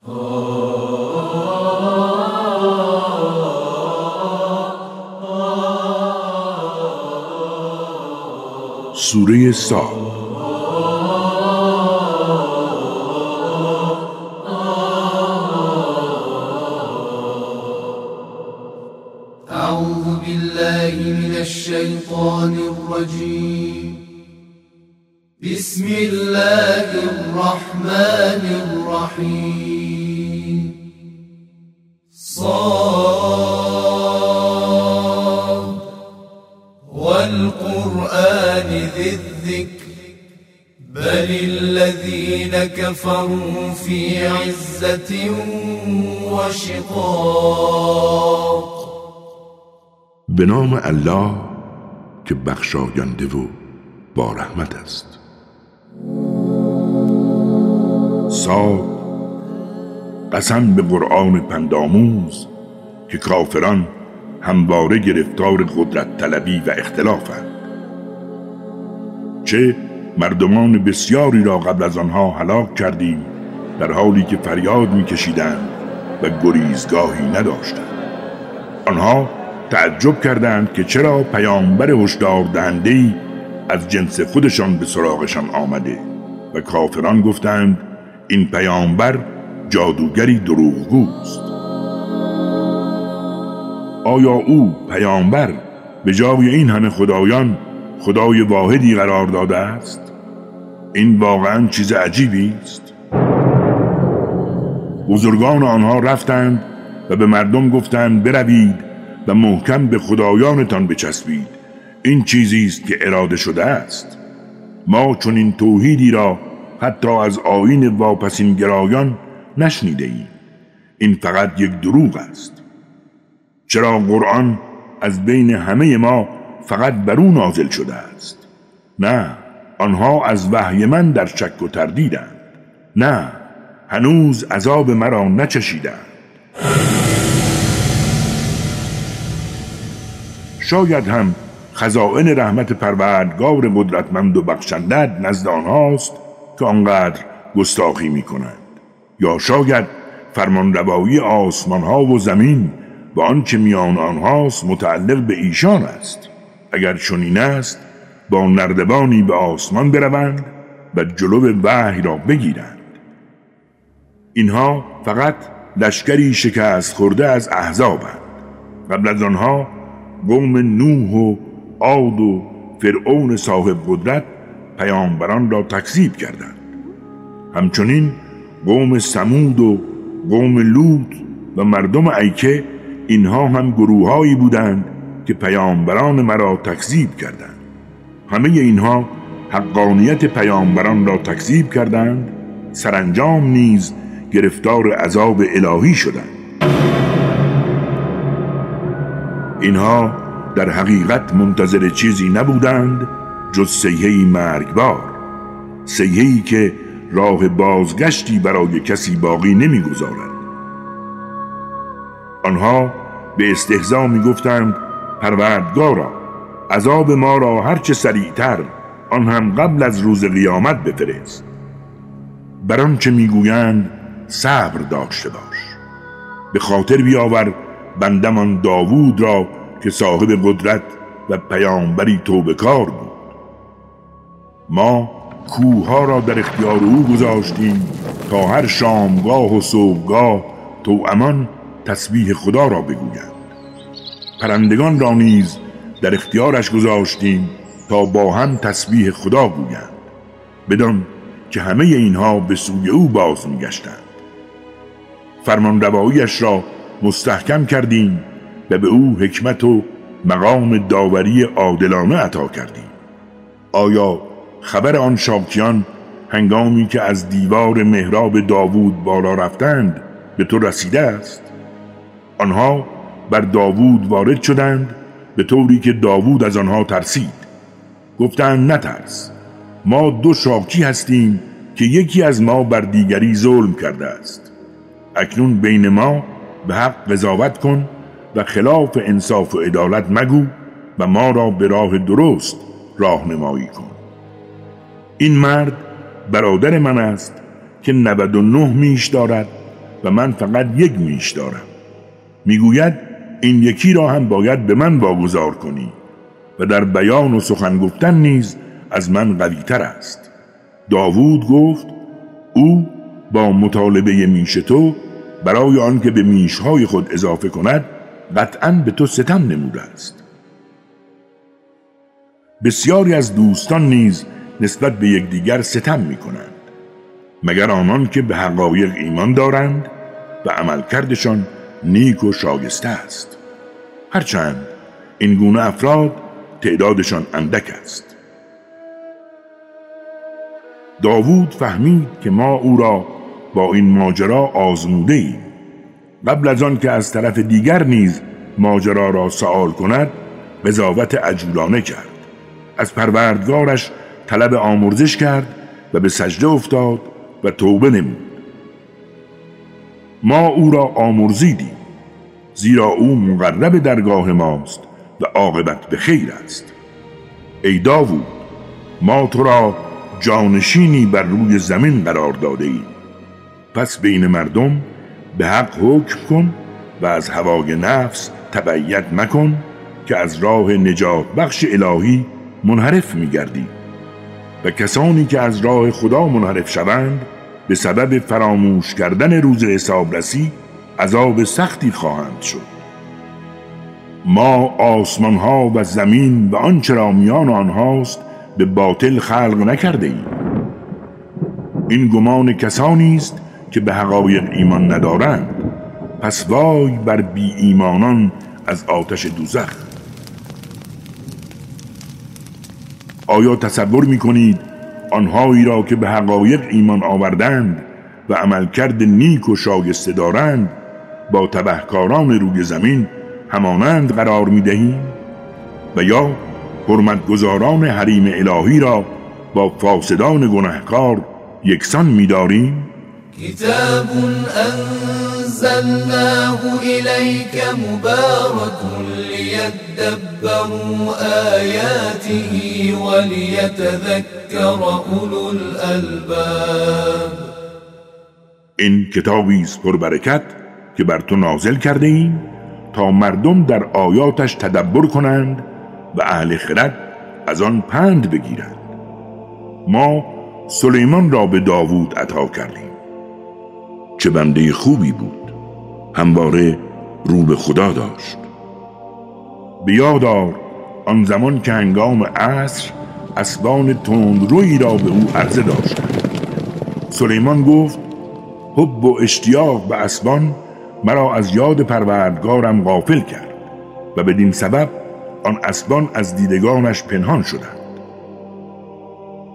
Surah Sa صاد والقرآن ذي الذكر بل الذين كفروا في عزة وشقاق. به نام الله که بخشاینده و با رحمت است. سا قسم به قرآن پنداموز که کافران همواره گرفتار قدرت طلبی و اختلافند چه مردمان بسیاری را قبل از آنها هلاک کردیم در حالی که فریاد میکشیدند و گریزگاهی نداشتند. آنها تعجب کردند که چرا پیامبر هشدار دهنده‌ای از جنس خودشان به سراغشان آمده و کافران گفتند این پیامبر جادوگری دروغگوست. آیا او پیامبر به جای این همه خدایان خدای واحدی قرار داده است؟ این واقعا چیز عجیبی است. بزرگان آنها رفتند و به مردم گفتند بروید و محکم به خدایانتان بچسبید. این چیزی است که اراده شده است. ما چون این توحیدی را حتی از آین واپسین گرایان نشنیده ایم این فقط یک دروغ است. چرا قرآن از بین همه ما فقط بر او نازل شده است؟ نه آنها از وحی من در شک و تردیدند. نه هنوز عذاب مرا نچشیدند. شاید هم خزائن رحمت پروردگار قدرتمند و بخشندت نزد آنهاست که آنقدر گستاخی می کنند یا شاید فرمانروایی آسمان ها و زمین و آنچه میان آنهاست متعلق به ایشان است. اگر چنین است با نردبانی به آسمان بروند و جلو وحی را بگیرند. اینها فقط لشکری شکست خورده از احزابند. قبل از آنها قوم نوح و عاد و فرعون صاحب قدرت پیامبران را تکذیب کردند. همچنین قوم سمود و قوم لوط و مردم ایکه اینها هم گروههایی بودند که پیامبران مرا تکذیب کردند. همه اینها حقانیت پیامبران را تکذیب کردند. سرانجام نیز گرفتار عذاب الهی شدند. اینها در حقیقت منتظر چیزی نبودند جز سیهی مرگبار. سیهی که راه بازگشتی برای کسی باقی نمی‌گذارد. آنها به استهزا می‌گفتند پروردگارا عذاب ما را هرچه سریعتر آن هم قبل از روز قیامت بفرست. بر آنچه می‌گویند صبر داشته باش. به خاطر بیاور بندمان داوود را که صاحب قدرت و پیامبری توبکار بود. ما کوها را در اختیار او گذاشتیم تا هر شامگاه و صبحگاه تو امان تسبیح خدا را بگویند. پرندگان را نیز در اختیارش گذاشتیم تا با هم تسبیح خدا گویند بدان که همه اینها به سوی او باز میگشتند. فرمان را مستحکم کردیم و به او حکمت و مقام داوری عادلانه عطا کردیم. آیا خبر آن شاکیان هنگامی که از دیوار محراب داوود بالا رفتند به تو رسیده است. آنها بر داوود وارد شدند به طوری که داوود از آنها ترسید. گفتند نترس ما دو شاکی هستیم که یکی از ما بر دیگری ظلم کرده است. اکنون بین ما به حق قضاوت کن و خلاف انصاف و عدالت مگو و ما را به راه درست راهنمایی کن. این مرد برادر من است که 99 میش دارد و من فقط یک میش دارم. می‌گوید این یکی را هم باید به من واگذار کنی و در بیان و سخن گفتن نیز از من قویتر است. داوود گفت او با مطالبه میش تو برای آنکه به میشهای خود اضافه کند قطعا به تو ستم نموده است. بسیاری از دوستان نیز نسبت به یکدیگر ستم می کنند مگر آنان که به حقایق ایمان دارند و عملکردشان نیک و شاگسته است. هرچند این گونه افراد تعدادشان اندک است. داوود فهمید که ما او را با این ماجرا آزموده ایم قبل از آن که از طرف دیگر نیز ماجرا را سوال کند قضاوت عجولانه کرد. از پروردگارش طلب آمرزش کرد و به سجده افتاد و توبه نمود. ما او را آمرزیدیم زیرا او مقرب درگاه ماست و عاقبت به خیر است. ای داوود ما تو را جانشینی بر روی زمین قرار داده ایم. پس بین مردم به حق حکم کن و از هوای نفس تبعیت مکن که از راه نجات بخش الهی منحرف میگردی. و کسانی که از راه خدا منحرف شوند به سبب فراموش کردن روز حسابرسی عذاب سختی خواهند شد. ما آسمان ها و زمین و آنچه را میان آنهاست به باطل خلق نکرده ایم این گمان کسانی است که به حقایق ایمان ندارند. پس وای بر بی ایمانان از آتش دوزخ. آیا تصور می کنید آنهایی را که به حقایق ایمان آوردند و عملکرد نیک و شایسته دارند با تبهکاران روی زمین همانند قرار می دهیم و یا حرمتگزاران حریم الهی را با فاسدان گنهکار یکسان می داریم کتاب انزلناه الیک مبارک لیدبروا آیاته ولیتذکر اولو الالباب این کتابی است پربرکت که بر تو نازل کرده ایم تا مردم در آیاتش تدبر کنند و اهل خرد از آن پند بگیرند. ما سلیمان را به داوود عطا کردیم. چه بنده خوبی بود. همواره رو به خدا داشت. بیادار آن زمان که هنگام عصر اسبان روی را به او عرضه داشتند سلیمان گفت حب و اشتیاق به اسبان مرا از یاد پروردگارم غافل کرد و بدین سبب آن اسبان از دیدگانش پنهان شدند.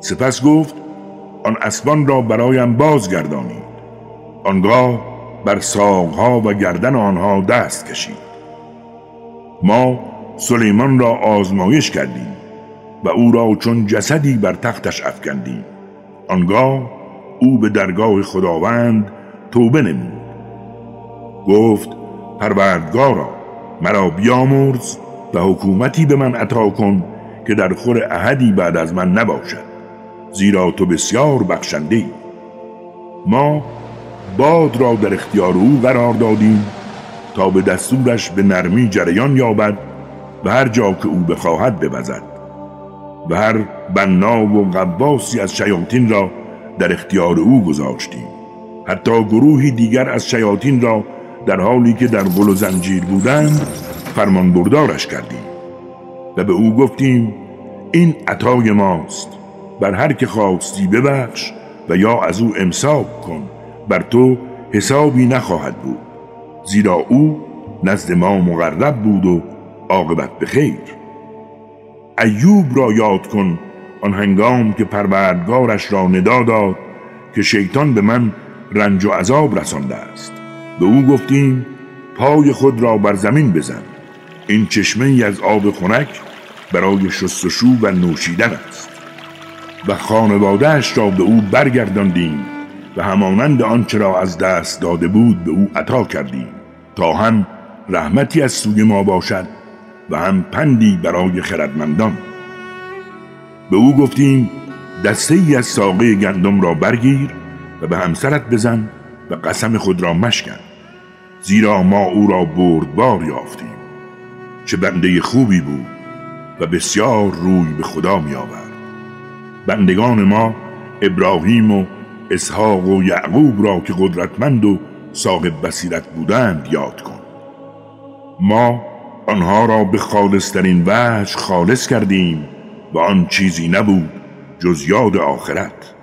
سپس گفت آن اسبان را برایم بازگردانید. آنگاه بر ساقها و گردن آنها دست کشید. ما سلیمان را آزمایش کردیم و او را چون جسدی بر تختش افکندیم. آنگاه او به درگاه خداوند توبه نمود. گفت پروردگارا مرا بیامرز و حکومتی به من عطا کن که در خور احدی بعد از من نباشد زیرا تو بسیار بخشنده ما باد را در اختیار او قرار دادیم تا به دستورش به نرمی جریان یابد و هر جا که او بخواهد ببزد و هر بنا و قباسی از شیاطین را در اختیار او گذاشتیم. حتی گروهی دیگر از شیاطین را در حالی که در گل و زنجیر بودند فرمان بردارش کردیم و به او گفتیم این عطای ماست بر هر که خواستی ببخش و یا از او امساک کن. بر تو حسابی نخواهد بود زیرا او نزد ما مقرب بود و عاقبت به خیر. ایوب را یاد کن آن هنگام که پروردگارش را ندا داد که شیطان به من رنج و عذاب رسانده است. به او گفتیم پای خود را بر زمین بزن این چشمه ای از آب خنک برای شستشو و نوشیدن است. و خانوادهش را به او برگرداندیم و همانند آنچه را از دست داده بود به او عطا کردیم. تا هم رحمتی از سوی ما باشد و هم پندی برای خردمندان. به او گفتیم دسته ای از ساقه گندم را برگیر و به همسرت بزن و قسم خود را مشکن. زیرا ما او را بردبار یافتیم. چه بنده خوبی بود و بسیار روی به خدا می آورد بندگان ما ابراهیم و اسحاق و یعقوب را که قدرتمند و صاحب بصیرت بودند یاد کن. ما آنها را به خالصترین وجه خالص کردیم و آن چیزی نبود جز یاد آخرت.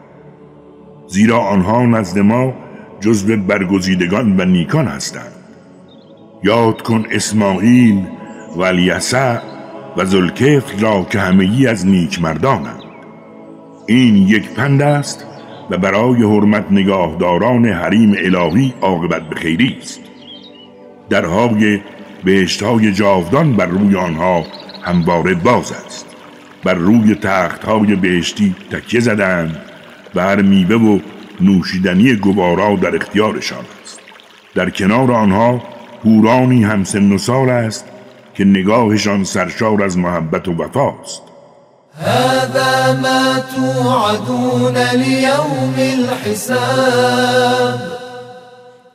زیرا آنها نزد ما جزو برگزیدگان و نیکان هستند. یاد کن اسماعیل و الیسع و زلکفل را که همگی از نیک مردانند این یک پند است و برای حرمت نگاهداران حریم الهی عاقبت به خیری است. درهای بهشتهای جاودان بر روی آنها همواره باز است. بر روی تختهای بهشتی تکیه زدند و هر میوه و نوشیدنی گوارا در اختیارشان است. در کنار آنها هورانی همسن و سال است که نگاهشان سرشار از محبت و وفاست هذا ما توعدون لیوم الحساب.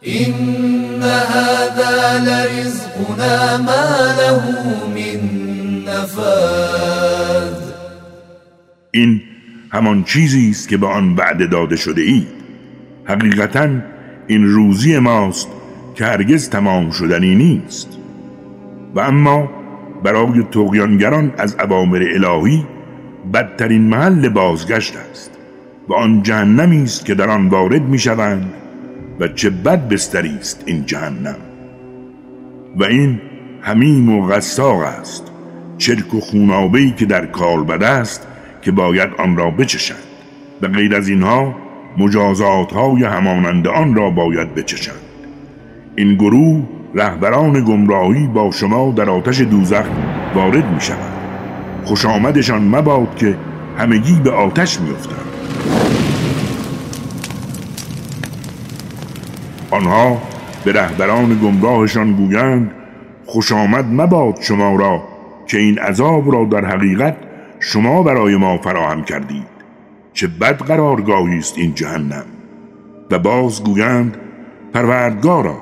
این هذا لرزقنا ما له من نفاد. این همان چیزی است که به آن وعده داده شده اید. حقیقتا این روزی ماست که هرگز تمام شدنی نیست. و اما برای تقیانگران از عوامر الهی بدترین محل بازگشت است و آن جهنمی است که در آن وارد می شوند و چه بد بستری است این جهنم. و این همیم و غساق است چرک و خونابهی که در کالبد است که باید آن را بچشند. و غیر از اینها مجازات های همانند آن را باید بچشند. این گروه رهبران گمراهی با شما در آتش دوزخ وارد می شود خوش آمدشان مباد که همگی به آتش می افتند. آنها به رهبران گمراهشان گویند خوش آمد مباد شما را که این عذاب را در حقیقت شما برای ما فراهم کردید. چه بد قرارگاهی است این جهنم. و باز گویند پروردگارا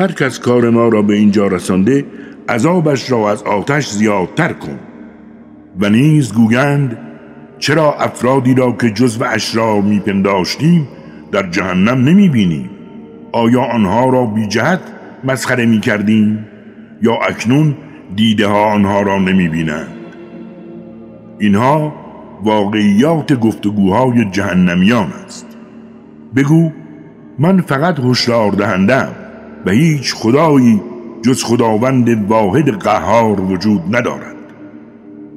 هر کس کار ما را به اینجا رسانده عذابش را از آتش زیادتر کن. و نیز گویند چرا افرادی را که جزو اشرار میپنداشتیم در جهنم نمی بینیم آیا آنها را بی جهت مسخره می کردیم یا اکنون دیده ها آنها را نمی بینند اینها واقعیات گفتگوهای جهنمیان است. بگو من فقط هشدار دهندم و هیچ خدایی جز خداوند واحد قهار وجود ندارد.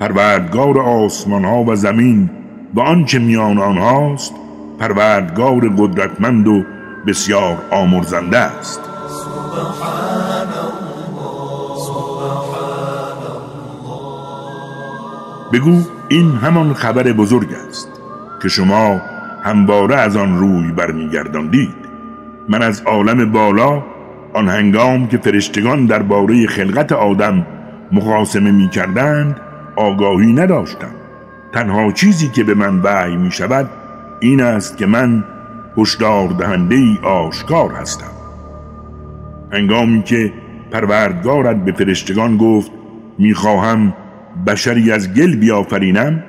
پروردگار آسمان ها و زمین و آنچه میان آنهاست پروردگار قدرتمند و بسیار آمرزنده است. بگو این همان خبر بزرگ است که شما همواره از آن روی برمیگرداندید. من از عالم بالا آن هنگام که فرشتگان درباره خلقت آدم مخاسمه می کردند آگاهی نداشتم. تنها چیزی که به من وحی می شود این است که من هشدار دهنده ای آشکار هستم. هنگامی که پروردگارت به فرشتگان گفت می‌خواهم بشری از گل بیافرینم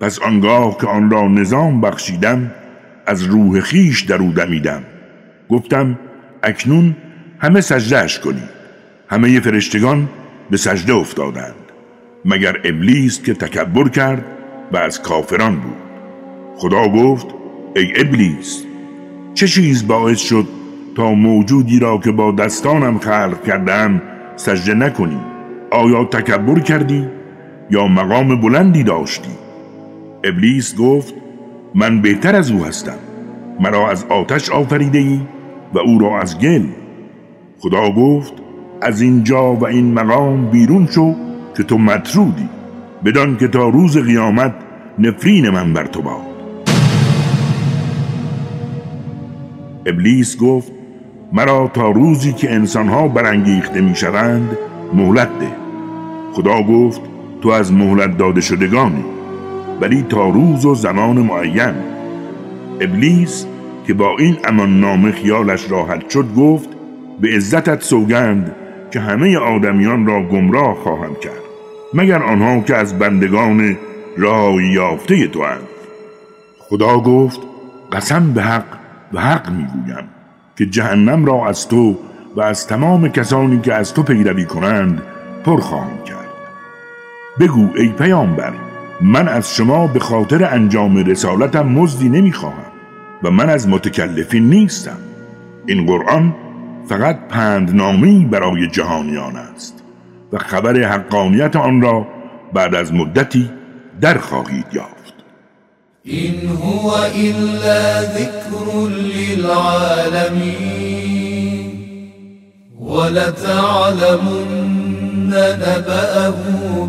پس آنگاه که آن را نظام بخشیدم از روح خیش در او دمیدم. گفتم اکنون همه سجدهش کنید. همه فرشتگان به سجده افتادند. مگر ابلیس که تکبر کرد و از کافران بود. خدا گفت ای ابلیس چه چیز باعث شد تا موجودی را که با دستانم خلق کردم سجده نکنی؟ آیا تکبر کردی یا مقام بلندی داشتی؟ ابلیس گفت من بهتر از او هستم. مرا از آتش آفریده ای و او را از گل. خدا گفت از اینجا و این مقام بیرون شو که تو مطرودی بدان که تا روز قیامت نفرین من بر تو باد. ابلیس گفت مرا تا روزی که انسانها برانگیخته می‌شوند مهلت ده. خدا گفت تو از مهلت داده شدگانی ولی تا روز و زمان معین. ابلیس که با این امان نامه خیالش راحت شد گفت به عزتت سوگند که همه آدمیان را گمراه خواهم کرد. مگر آنها که از بندگان راه یافته تو هند. خدا گفت قسم به حق و حق می‌گویم که جهنم را از تو و از تمام کسانی که از تو پیروی کنند پر خواهم کرد. بگو ای پیامبر من از شما به خاطر انجام رسالتم مزدی نمی‌خواهم و من از متکلفین نیستم. این قرآن فقط پندنامی برای جهانیان است. و خبر حقانیت آن را بعد از مدتی در خواهید یافت. این هو الا ذکر للعالمین ولتعلمن نبأه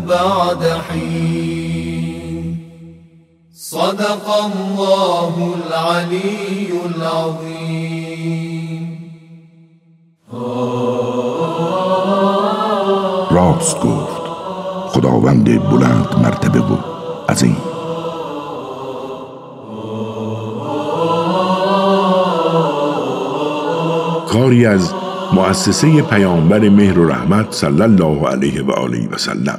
بعد حین. صدق الله العلی العظیم. راست گفت. خداوند بلند مرتبه و عظیم. کاری از مؤسسه پیامبر مهر و رحمت صلی الله علیه و آله و سلم.